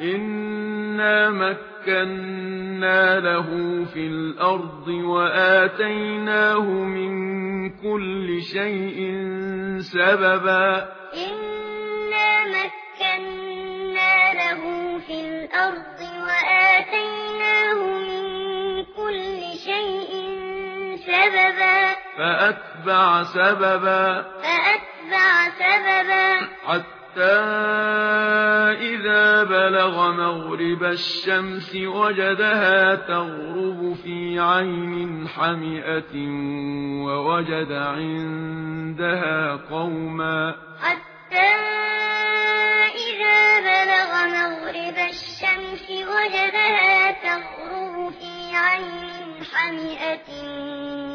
إنا مكنا له في الأرض وآتيناه من كل شيء سببا إنا مكنا له في الأرض وآتيناه من كل شيء سببا فأتبع سببا فأتبع سببا حتى بلغ مغرب الشمس وجدها تغرب في عين حمئة ووجد عندها قوما. حتى إذا بلغ مغرب الشمس وجدها تغرب في عين حمئة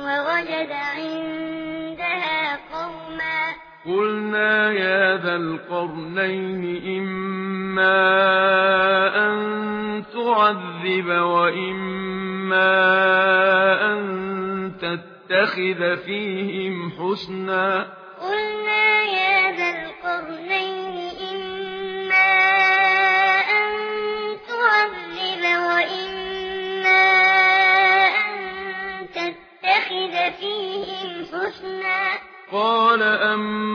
ووجد عندها قوما. قلنا يا ذا القرنين إما تعذب وإما أن تتخذ فيهم حسنا قلنا يا ذا القرنين إما أن تعذب وإما أن تتخذ فيهم حسنا قال أما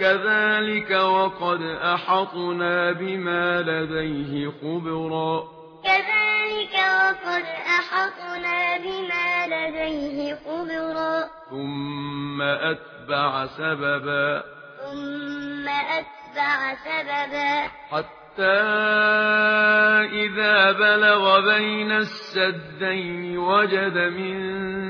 كذلك وقد أحطنا بما لديه خبرا كذلك وقد أحطنا بما لديه خبرا ثم أتبع سببا ثم أتبع سببا حتى إذا بلغ بين السدين وجد من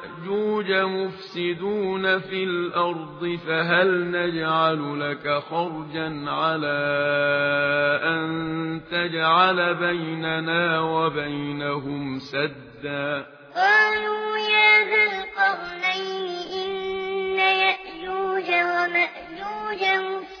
يَأْجُوجَ مُفْسِدُونَ فِي الْأَرْضِ فَهَلْ نَجْعَلُ لَكَ خَرْجًا عَلَى أَن تَجْعَلَ بَيْنَنَا وَبَيْنَهُمْ سَدًّا؟ قَالُوا يَا ذَا الْقَرْنَيْنِ إِنَّ يَأْجُوجَ وَمَأْجُوجَ مُفْسِدُونَ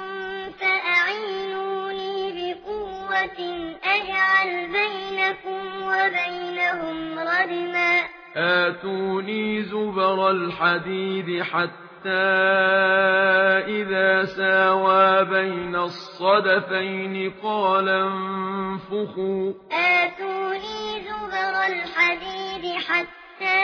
رحمة أجعل بينكم وبينهم ردما آتوني زبر الحديد حتى إذا ساوى بين الصدفين قال انفخوا. آتوني زبر الحديد حتى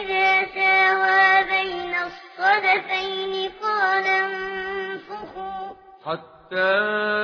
إذا ساوى بين الصدفين قال انفخوا. حتى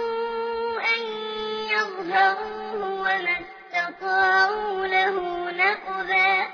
أظهروا وما استطاعوا له نقبا